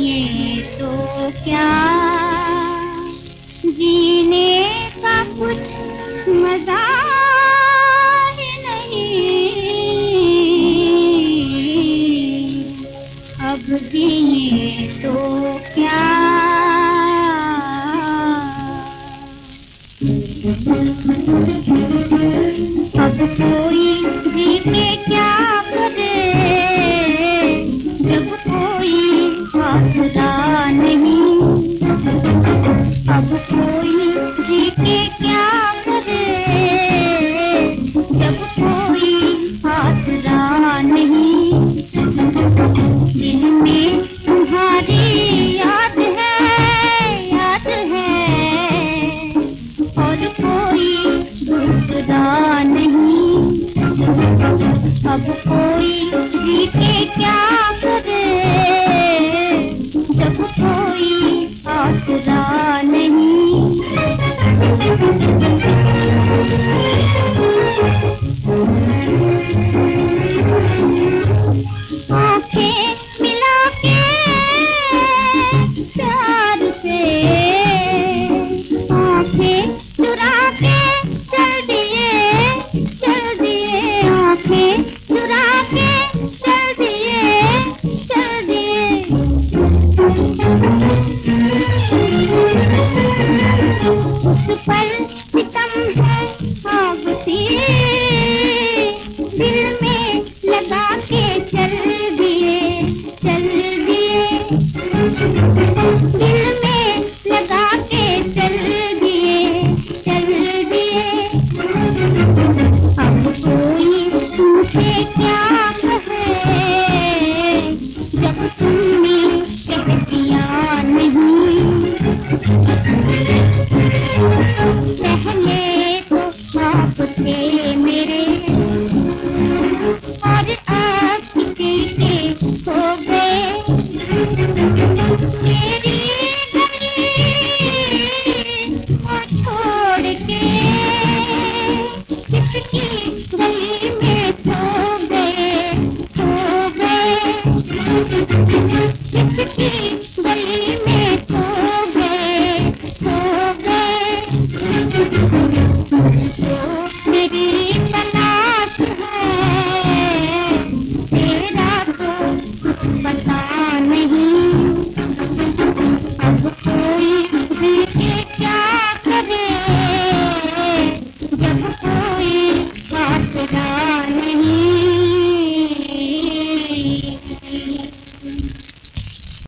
ये तो क्या? जीने का कुछ मज़ा नहीं। अब भी ये तो क्या? सदा नहीं। अब कोई जी क्या करे? जब कोई आसरा नहीं। दिल में तुम्हारी याद है याद है। और कोई दूसरा नहीं। अब